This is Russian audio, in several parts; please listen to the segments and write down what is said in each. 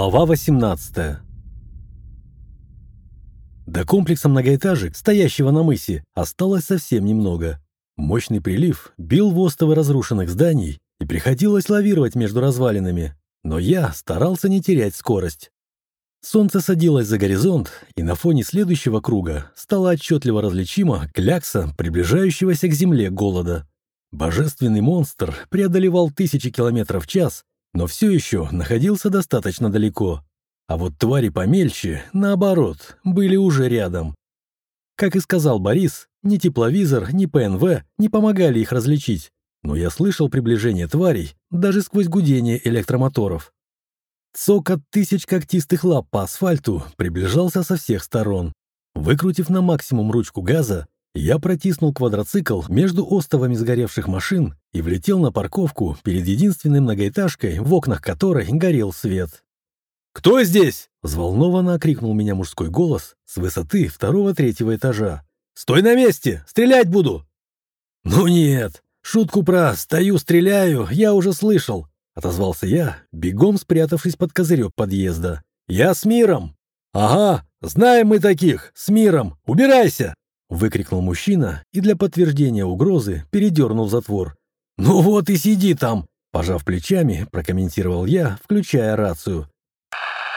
Глава 18 До комплекса многоэтажек, стоящего на мысе, осталось совсем немного. Мощный прилив бил в остовы разрушенных зданий, и приходилось лавировать между развалинами. Но я старался не терять скорость. Солнце садилось за горизонт, и на фоне следующего круга стало отчетливо различимо клякса приближающегося к земле голода. Божественный монстр преодолевал тысячи километров в час, но все еще находился достаточно далеко. А вот твари помельче, наоборот, были уже рядом. Как и сказал Борис, ни тепловизор, ни ПНВ не помогали их различить, но я слышал приближение тварей даже сквозь гудение электромоторов. Цокот тысяч когтистых лап по асфальту приближался со всех сторон. Выкрутив на максимум ручку газа, я протиснул квадроцикл между остовами сгоревших машин и влетел на парковку перед единственной многоэтажкой, в окнах которой горел свет. «Кто здесь?» — взволнованно окрикнул меня мужской голос с высоты второго-третьего этажа. «Стой на месте! Стрелять буду!» «Ну нет, шутку про «стою, стреляю» я уже слышал», — отозвался я, бегом спрятавшись под козырек подъезда. «Я с миром!» «Ага, знаем мы таких, с миром! Убирайся!» Выкрикнул мужчина и для подтверждения угрозы передернул затвор. «Ну вот и сиди там!» Пожав плечами, прокомментировал я, включая рацию.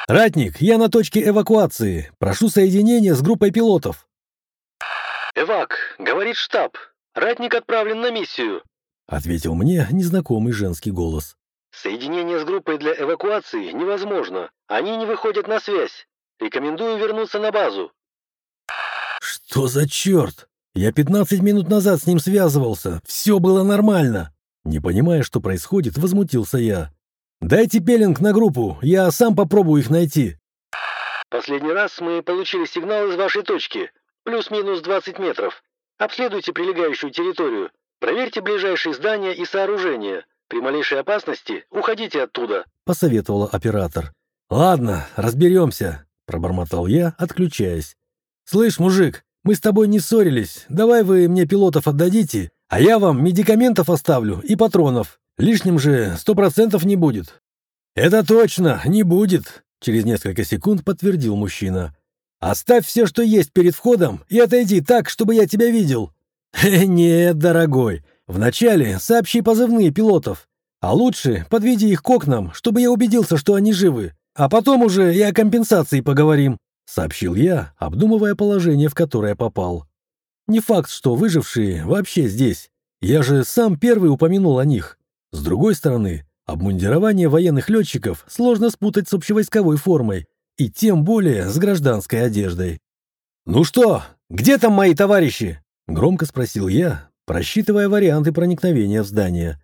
«Ратник, я на точке эвакуации. Прошу соединения с группой пилотов». «Эвак, говорит штаб. Ратник отправлен на миссию», — ответил мне незнакомый женский голос. «Соединение с группой для эвакуации невозможно. Они не выходят на связь. Рекомендую вернуться на базу». «Что за черт? Я 15 минут назад с ним связывался. Все было нормально!» Не понимая, что происходит, возмутился я. «Дайте пеленг на группу, я сам попробую их найти». «Последний раз мы получили сигнал из вашей точки. Плюс-минус 20 метров. Обследуйте прилегающую территорию. Проверьте ближайшие здания и сооружения. При малейшей опасности уходите оттуда», — посоветовала оператор. «Ладно, разберемся», — пробормотал я, отключаясь. «Слышь, мужик, мы с тобой не ссорились. Давай вы мне пилотов отдадите, а я вам медикаментов оставлю и патронов. Лишним же сто процентов не будет». «Это точно, не будет», — через несколько секунд подтвердил мужчина. «Оставь все, что есть перед входом, и отойди так, чтобы я тебя видел». «Нет, дорогой, вначале сообщи позывные пилотов, а лучше подведи их к окнам, чтобы я убедился, что они живы, а потом уже и о компенсации поговорим». — сообщил я, обдумывая положение, в которое попал. «Не факт, что выжившие вообще здесь. Я же сам первый упомянул о них. С другой стороны, обмундирование военных летчиков сложно спутать с общевойсковой формой, и тем более с гражданской одеждой». «Ну что, где там мои товарищи?» — громко спросил я, просчитывая варианты проникновения в здание.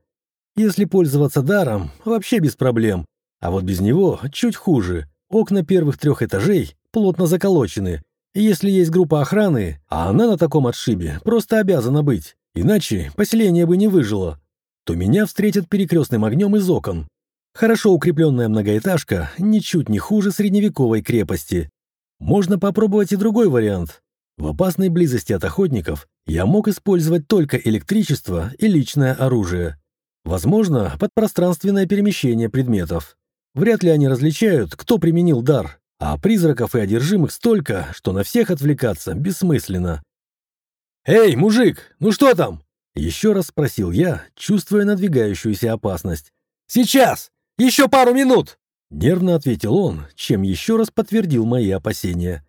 Если пользоваться даром, вообще без проблем, а вот без него чуть хуже. Окна первых трех этажей плотно заколочены. если есть группа охраны, а она на таком отшибе просто обязана быть, иначе поселение бы не выжило, то меня встретят перекрестным огнем из окон. Хорошо укрепленная многоэтажка ничуть не хуже средневековой крепости. Можно попробовать и другой вариант. В опасной близости от охотников я мог использовать только электричество и личное оружие. Возможно, подпространственное перемещение предметов. Вряд ли они различают, кто применил дар, а призраков и одержимых столько, что на всех отвлекаться бессмысленно. «Эй, мужик, ну что там?» Еще раз спросил я, чувствуя надвигающуюся опасность. «Сейчас! Еще пару минут!» Нервно ответил он, чем еще раз подтвердил мои опасения.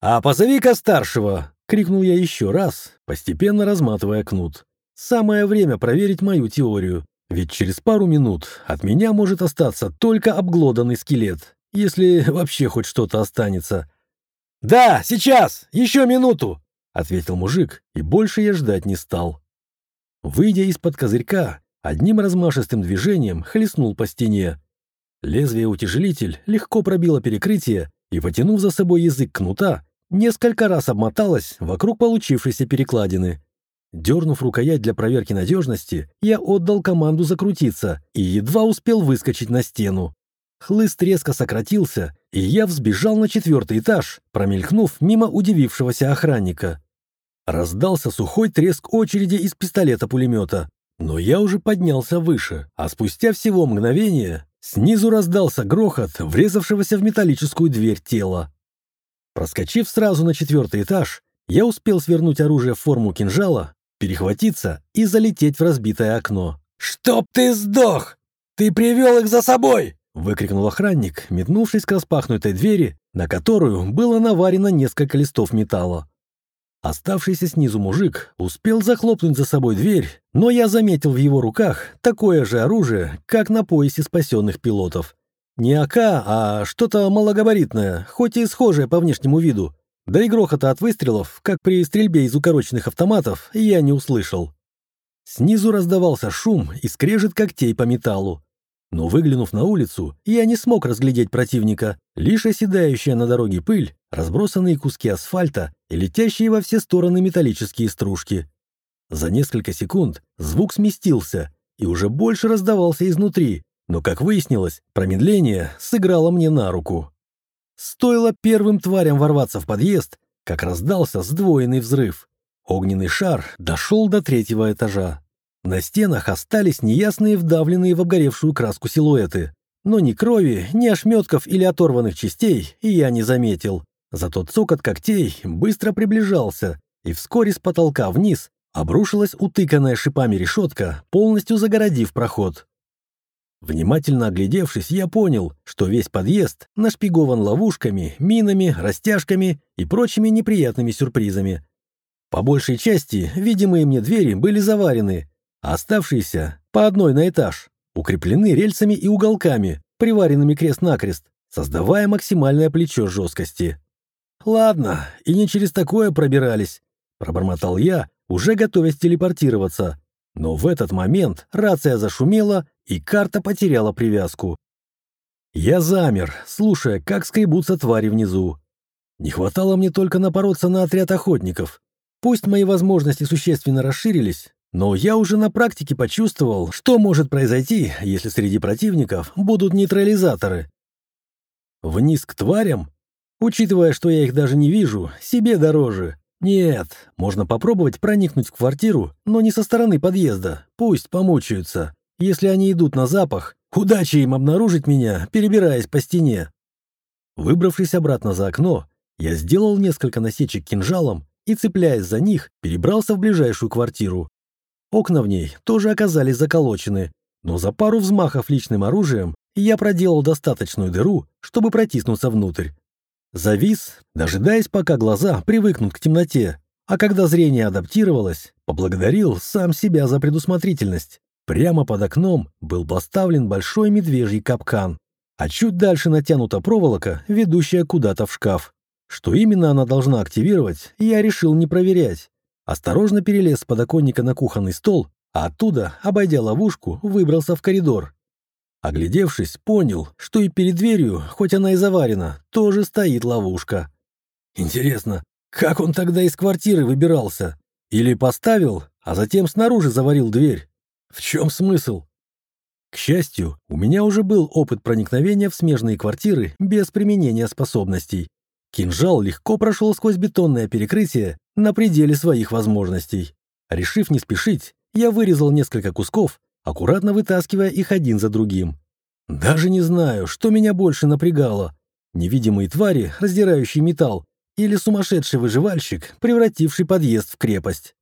«А позови-ка старшего!» — крикнул я еще раз, постепенно разматывая кнут. «Самое время проверить мою теорию, ведь через пару минут от меня может остаться только обглоданный скелет, если вообще хоть что-то останется. «Да, сейчас! Еще минуту!» — ответил мужик, и больше я ждать не стал. Выйдя из-под козырька, одним размашистым движением хлестнул по стене. Лезвие-утяжелитель легко пробило перекрытие и, потянув за собой язык кнута, несколько раз обмоталось вокруг получившейся перекладины. Дернув рукоять для проверки надежности, я отдал команду закрутиться и едва успел выскочить на стену. Хлыст резко сократился, и я взбежал на четвертый этаж, промелькнув мимо удивившегося охранника. Раздался сухой треск очереди из пистолета-пулемета, но я уже поднялся выше, а спустя всего мгновение Снизу раздался грохот, врезавшегося в металлическую дверь тела. Проскочив сразу на четвертый этаж, я успел свернуть оружие в форму кинжала, перехватиться и залететь в разбитое окно. «Чтоб ты сдох! Ты привел их за собой!» — выкрикнул охранник, метнувшись к распахнутой двери, на которую было наварено несколько листов металла. Оставшийся снизу мужик успел захлопнуть за собой дверь, но я заметил в его руках такое же оружие, как на поясе спасенных пилотов. Не АК, а что-то малогабаритное, хоть и схожее по внешнему виду. Да и грохота от выстрелов, как при стрельбе из укороченных автоматов, я не услышал. Снизу раздавался шум и скрежет когтей по металлу. Но выглянув на улицу, я не смог разглядеть противника, лишь оседающая на дороге пыль, разбросанные куски асфальта и летящие во все стороны металлические стружки. За несколько секунд звук сместился и уже больше раздавался изнутри, но, как выяснилось, промедление сыграло мне на руку. Стоило первым тварям ворваться в подъезд, как раздался сдвоенный взрыв. Огненный шар дошел до третьего этажа. На стенах остались неясные вдавленные в обгоревшую краску силуэты. Но ни крови, ни ошметков или оторванных частей я не заметил. Зато цокот когтей быстро приближался, и вскоре с потолка вниз обрушилась утыканная шипами решетка, полностью загородив проход. Внимательно оглядевшись, я понял, что весь подъезд нашпигован ловушками, минами, растяжками и прочими неприятными сюрпризами. По большей части видимые мне двери были заварены, Оставшиеся, по одной на этаж, укреплены рельсами и уголками, приваренными крест-накрест, создавая максимальное плечо жесткости. «Ладно, и не через такое пробирались», — пробормотал я, уже готовясь телепортироваться. Но в этот момент рация зашумела, и карта потеряла привязку. Я замер, слушая, как скребутся твари внизу. Не хватало мне только напороться на отряд охотников. Пусть мои возможности существенно расширились, но я уже на практике почувствовал, что может произойти, если среди противников будут нейтрализаторы. Вниз к тварям? Учитывая, что я их даже не вижу, себе дороже. Нет, можно попробовать проникнуть в квартиру, но не со стороны подъезда. Пусть помучаются. Если они идут на запах, удачи им обнаружить меня, перебираясь по стене. Выбравшись обратно за окно, я сделал несколько насечек кинжалом и, цепляясь за них, перебрался в ближайшую квартиру. Окна в ней тоже оказались заколочены, но за пару взмахов личным оружием я проделал достаточную дыру, чтобы протиснуться внутрь. Завис, дожидаясь, пока глаза привыкнут к темноте, а когда зрение адаптировалось, поблагодарил сам себя за предусмотрительность. Прямо под окном был поставлен большой медвежий капкан, а чуть дальше натянута проволока, ведущая куда-то в шкаф. Что именно она должна активировать, я решил не проверять. Осторожно перелез с подоконника на кухонный стол, а оттуда, обойдя ловушку, выбрался в коридор. Оглядевшись, понял, что и перед дверью, хоть она и заварена, тоже стоит ловушка. Интересно, как он тогда из квартиры выбирался? Или поставил, а затем снаружи заварил дверь? В чем смысл? К счастью, у меня уже был опыт проникновения в смежные квартиры без применения способностей. Кинжал легко прошел сквозь бетонное перекрытие на пределе своих возможностей. Решив не спешить, я вырезал несколько кусков, аккуратно вытаскивая их один за другим. Даже не знаю, что меня больше напрягало. Невидимые твари, раздирающие металл, или сумасшедший выживальщик, превративший подъезд в крепость.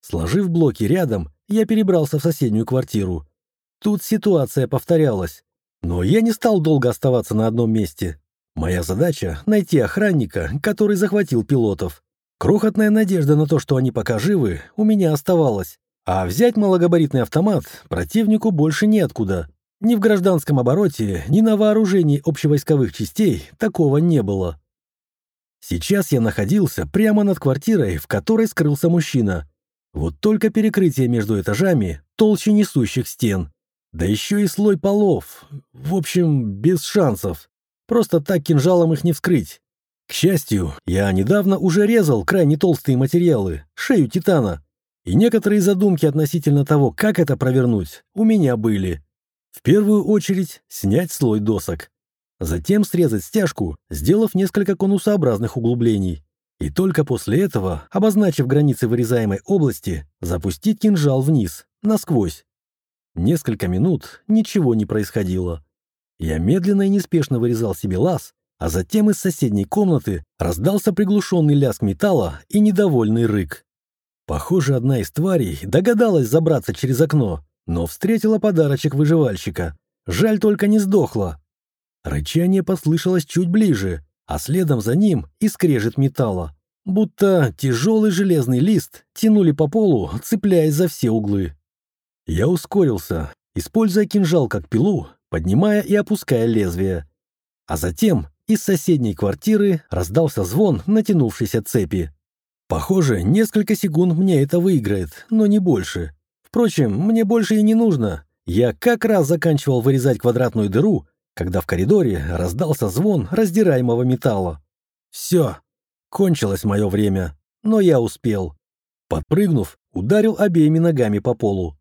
Сложив блоки рядом, я перебрался в соседнюю квартиру. Тут ситуация повторялась. Но я не стал долго оставаться на одном месте. Моя задача — найти охранника, который захватил пилотов. Крохотная надежда на то, что они пока живы, у меня оставалась. А взять малогабаритный автомат противнику больше неоткуда. Ни в гражданском обороте, ни на вооружении общевойсковых частей такого не было. Сейчас я находился прямо над квартирой, в которой скрылся мужчина. Вот только перекрытие между этажами толще несущих стен. Да еще и слой полов. В общем, без шансов. Просто так кинжалом их не вскрыть. К счастью, я недавно уже резал крайне толстые материалы, шею титана, и некоторые задумки относительно того, как это провернуть, у меня были. В первую очередь снять слой досок. Затем срезать стяжку, сделав несколько конусообразных углублений. И только после этого, обозначив границы вырезаемой области, запустить кинжал вниз, насквозь. Несколько минут ничего не происходило. Я медленно и неспешно вырезал себе лаз, а затем из соседней комнаты раздался приглушенный лязг металла и недовольный рык. Похоже, одна из тварей догадалась забраться через окно, но встретила подарочек выживальщика. Жаль, только не сдохла. Рычание послышалось чуть ближе, а следом за ним и скрежет металла. Будто тяжелый железный лист тянули по полу, цепляясь за все углы. Я ускорился, используя кинжал как пилу, поднимая и опуская лезвие. А затем из соседней квартиры раздался звон натянувшейся цепи. Похоже, несколько секунд мне это выиграет, но не больше. Впрочем, мне больше и не нужно. Я как раз заканчивал вырезать квадратную дыру, когда в коридоре раздался звон раздираемого металла. Все, кончилось мое время, но я успел. Подпрыгнув, ударил обеими ногами по полу.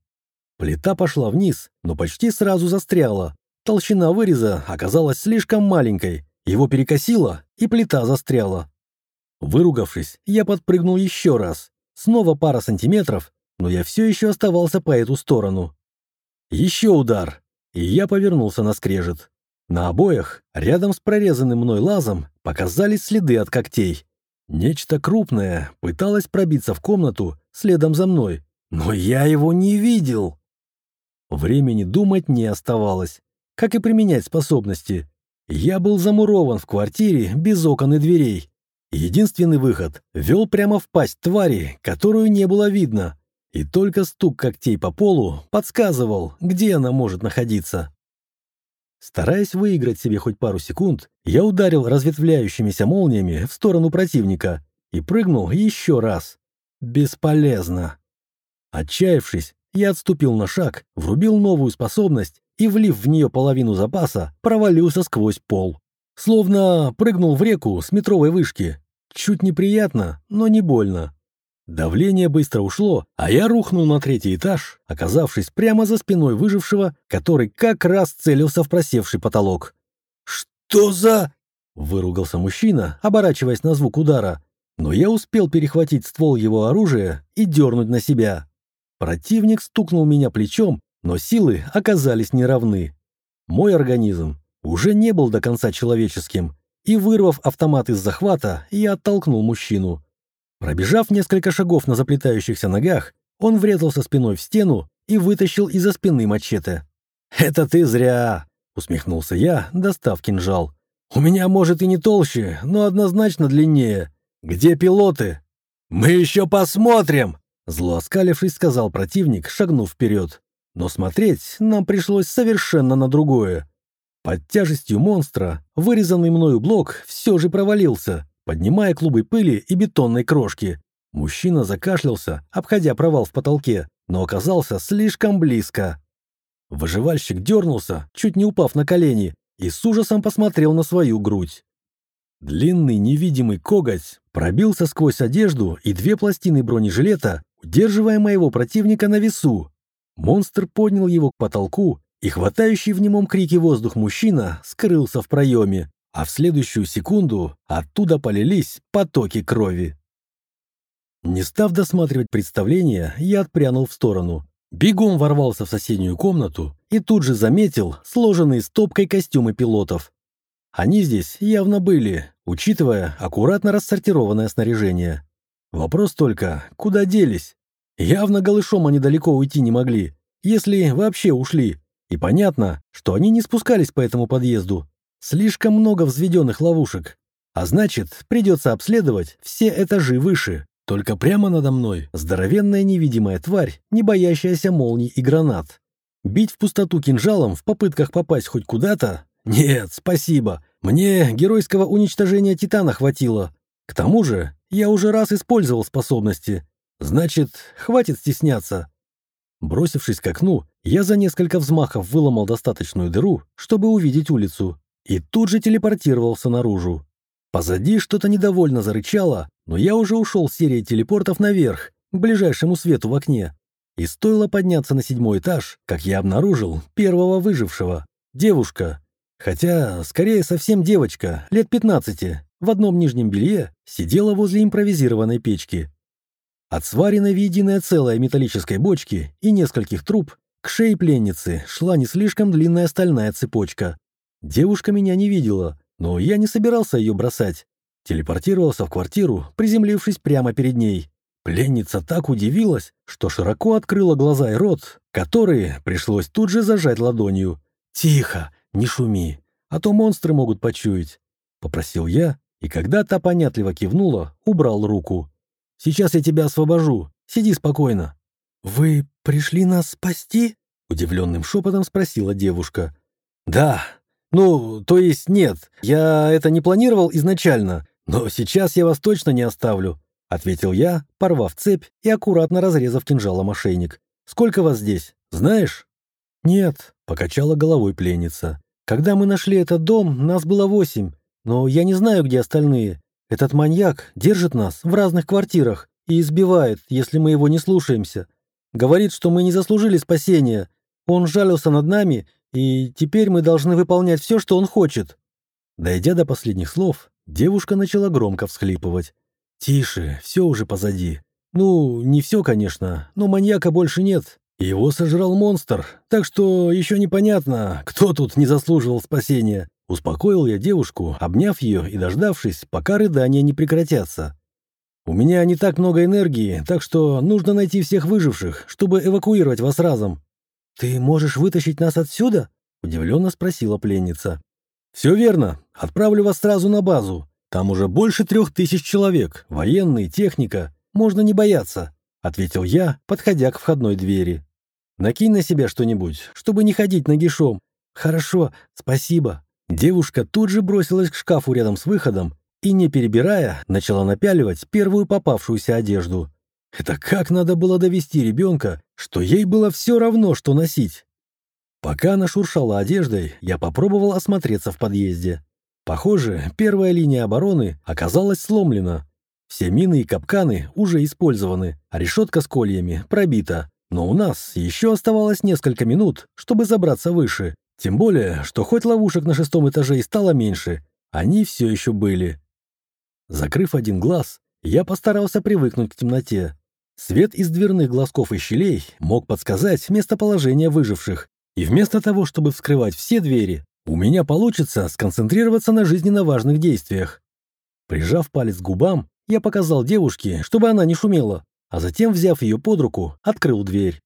Плита пошла вниз, но почти сразу застряла. Толщина выреза оказалась слишком маленькой, его перекосило, и плита застряла. Выругавшись, я подпрыгнул еще раз. Снова пара сантиметров, но я все еще оставался по эту сторону. Еще удар, и я повернулся на скрежет. На обоях, рядом с прорезанным мной лазом, показались следы от когтей. Нечто крупное пыталось пробиться в комнату следом за мной, но я его не видел. Времени думать не оставалось, как и применять способности. Я был замурован в квартире без окон и дверей. Единственный выход вел прямо в пасть твари, которую не было видно, и только стук когтей по полу подсказывал, где она может находиться. Стараясь выиграть себе хоть пару секунд, я ударил разветвляющимися молниями в сторону противника и прыгнул еще раз. Бесполезно. Отчаявшись, я отступил на шаг, врубил новую способность и, влив в нее половину запаса, провалился сквозь пол. Словно прыгнул в реку с метровой вышки. Чуть неприятно, но не больно. Давление быстро ушло, а я рухнул на третий этаж, оказавшись прямо за спиной выжившего, который как раз целился в просевший потолок. «Что за...» — выругался мужчина, оборачиваясь на звук удара. Но я успел перехватить ствол его оружия и дернуть на себя. Противник стукнул меня плечом, но силы оказались неравны. Мой организм уже не был до конца человеческим, и, вырвав автомат из захвата, я оттолкнул мужчину. Пробежав несколько шагов на заплетающихся ногах, он врезался спиной в стену и вытащил из-за спины мачете. «Это ты зря!» — усмехнулся я, достав кинжал. «У меня, может, и не толще, но однозначно длиннее. Где пилоты?» «Мы еще посмотрим!» Зло оскалившись, сказал противник, шагнув вперед. Но смотреть нам пришлось совершенно на другое. Под тяжестью монстра вырезанный мною блок все же провалился, поднимая клубы пыли и бетонной крошки. Мужчина закашлялся, обходя провал в потолке, но оказался слишком близко. Выживальщик дернулся, чуть не упав на колени, и с ужасом посмотрел на свою грудь. Длинный невидимый коготь пробился сквозь одежду и две пластины бронежилета, удерживая моего противника на весу. Монстр поднял его к потолку, и хватающий в немом крике воздух мужчина скрылся в проеме, а в следующую секунду оттуда полились потоки крови. Не став досматривать представление, я отпрянул в сторону. Бегом ворвался в соседнюю комнату и тут же заметил сложенные стопкой костюмы пилотов. Они здесь явно были, учитывая аккуратно рассортированное снаряжение. Вопрос только, куда делись? Явно голышом они далеко уйти не могли, если вообще ушли. И понятно, что они не спускались по этому подъезду. Слишком много взведенных ловушек. А значит, придется обследовать все этажи выше. Только прямо надо мной здоровенная невидимая тварь, не боящаяся молний и гранат. Бить в пустоту кинжалом в попытках попасть хоть куда-то? Нет, спасибо. Мне геройского уничтожения Титана хватило. К тому же я уже раз использовал способности. Значит, хватит стесняться. Бросившись к окну, я за несколько взмахов выломал достаточную дыру, чтобы увидеть улицу, и тут же телепортировался наружу. Позади что-то недовольно зарычало, но я уже ушел с серией телепортов наверх, к ближайшему свету в окне. И стоило подняться на седьмой этаж, как я обнаружил первого выжившего. Девушка. Хотя, скорее, совсем девочка, лет 15, в одном нижнем белье, сидела возле импровизированной печки. От сваренной в единое целое металлической бочки и нескольких труб к шее пленницы шла не слишком длинная стальная цепочка. Девушка меня не видела, но я не собирался ее бросать. Телепортировался в квартиру, приземлившись прямо перед ней. Пленница так удивилась, что широко открыла глаза и рот, которые пришлось тут же зажать ладонью. «Тихо, не шуми, а то монстры могут почуять», — попросил я, и когда та понятливо кивнула, убрал руку. «Сейчас я тебя освобожу, сиди спокойно». «Вы пришли нас спасти?» — удивленным шепотом спросила девушка. «Да. Ну, то есть нет, я это не планировал изначально, но сейчас я вас точно не оставлю», — ответил я, порвав цепь и аккуратно разрезав кинжалом ошейник. «Сколько вас здесь, знаешь?» «Нет», — покачала головой пленница. «Когда мы нашли этот дом, нас было восемь, но я не знаю, где остальные. Этот маньяк держит нас в разных квартирах и избивает, если мы его не слушаемся. Говорит, что мы не заслужили спасения. Он жалился над нами, и теперь мы должны выполнять все, что он хочет». Дойдя до последних слов, девушка начала громко всхлипывать. «Тише, все уже позади. Ну, не все, конечно, но маньяка больше нет. Его сожрал монстр, так что еще непонятно, кто тут не заслуживал спасения». Успокоил я девушку, обняв ее и дождавшись, пока рыдания не прекратятся. «У меня не так много энергии, так что нужно найти всех выживших, чтобы эвакуировать вас разом». «Ты можешь вытащить нас отсюда?» — удивленно спросила пленница. «Все верно. Отправлю вас сразу на базу. Там уже больше трех тысяч человек, военные, техника. Можно не бояться», — ответил я, подходя к входной двери. «Накинь на себя что-нибудь, чтобы не ходить нагишом». «Хорошо, спасибо». Девушка тут же бросилась к шкафу рядом с выходом и, не перебирая, начала напяливать первую попавшуюся одежду. Это как надо было довести ребенка, что ей было все равно, что носить. Пока она шуршала одеждой, я попробовал осмотреться в подъезде. Похоже, первая линия обороны оказалась сломлена. Все мины и капканы уже использованы, а решетка с кольями пробита. Но у нас еще оставалось несколько минут, чтобы забраться выше. Тем более, что хоть ловушек на шестом этаже и стало меньше, они все еще были. Закрыв один глаз, я постарался привыкнуть к темноте. Свет из дверных глазков и щелей мог подсказать местоположение выживших, и вместо того, чтобы вскрывать все двери, у меня получится сконцентрироваться на жизненно важных действиях. Прижав палец к губам, я показал девушке, чтобы она не шумела, а затем, взяв ее под руку, открыл дверь.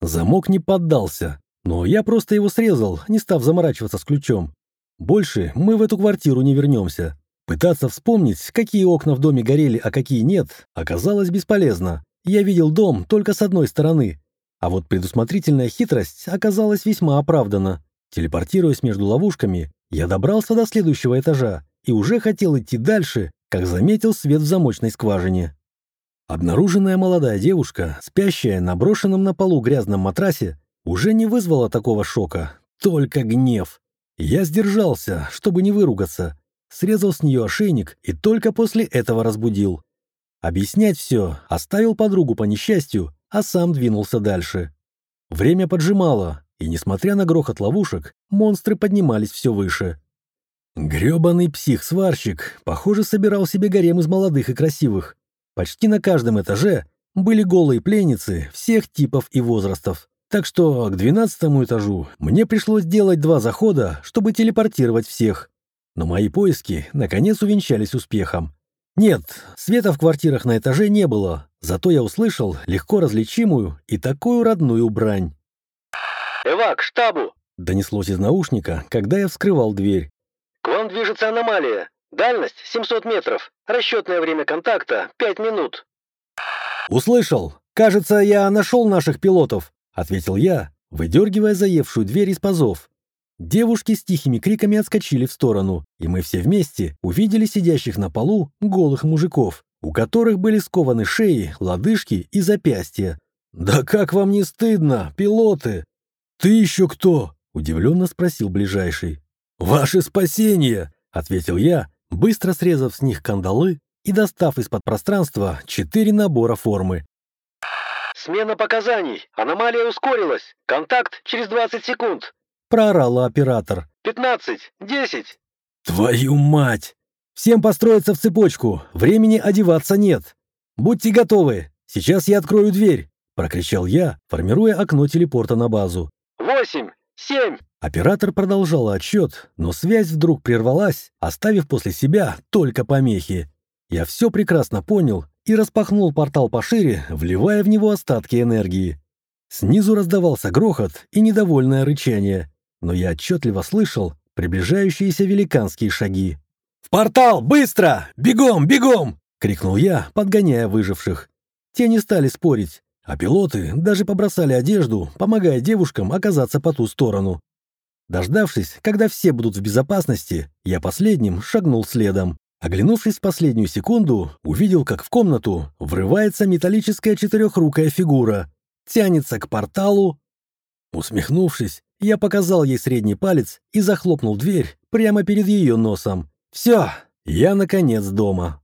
Замок не поддался, но я просто его срезал, не став заморачиваться с ключом. Больше мы в эту квартиру не вернемся. Пытаться вспомнить, какие окна в доме горели, а какие нет, оказалось бесполезно. Я видел дом только с одной стороны. А вот предусмотрительная хитрость оказалась весьма оправдана. Телепортируясь между ловушками, я добрался до следующего этажа и уже хотел идти дальше, как заметил свет в замочной скважине. Обнаруженная молодая девушка, спящая на брошенном на полу грязном матрасе, уже не вызвала такого шока, только гнев. Я сдержался, чтобы не выругаться, срезал с нее ошейник и только после этого разбудил. Объяснять все оставил подругу по несчастью, а сам двинулся дальше. Время поджимало, и, несмотря на грохот ловушек, монстры поднимались все выше. Грёбаный псих-сварщик, похоже, собирал себе гарем из молодых и красивых. Почти на каждом этаже были голые пленницы всех типов и возрастов. Так что к двенадцатому этажу мне пришлось делать два захода, чтобы телепортировать всех. Но мои поиски, наконец, увенчались успехом. Нет, света в квартирах на этаже не было, зато я услышал легко различимую и такую родную брань. «Эвак, штабу!» — донеслось из наушника, когда я вскрывал дверь. «К вам движется аномалия. Дальность 700 метров. Расчетное время контакта 5 минут». «Услышал. Кажется, я нашел наших пилотов», — ответил я, выдергивая заевшую дверь из пазов. Девушки с тихими криками отскочили в сторону, и мы все вместе увидели сидящих на полу голых мужиков, у которых были скованы шеи, лодыжки и запястья. «Да как вам не стыдно, пилоты?» «Ты еще кто?» — удивленно спросил ближайший. «Ваше спасение!» — ответил я, быстро срезав с них кандалы и достав из-под пространства четыре набора формы. «Смена показаний! Аномалия ускорилась! Контакт через 20 секунд!» — проорала оператор. «Пятнадцать! Десять!» «Твою мать! Всем построиться в цепочку! Времени одеваться нет! Будьте готовы! Сейчас я открою дверь!» — прокричал я, формируя окно телепорта на базу. «Восемь! Семь! Оператор продолжал отсчет, но связь вдруг прервалась, оставив после себя только помехи. Я все прекрасно понял и распахнул портал пошире, вливая в него остатки энергии. Снизу раздавался грохот и недовольное рычание, но я отчетливо слышал приближающиеся великанские шаги. «В портал! Быстро! Бегом, бегом!» — крикнул я, подгоняя выживших. Те не стали спорить, а пилоты даже побросали одежду, помогая девушкам оказаться по ту сторону. Дождавшись, когда все будут в безопасности, я последним шагнул следом. Оглянувшись в последнюю секунду, увидел, как в комнату врывается металлическая четырехрукая фигура, тянется к порталу. Усмехнувшись, я показал ей средний палец и захлопнул дверь прямо перед ее носом. «Все, я наконец дома».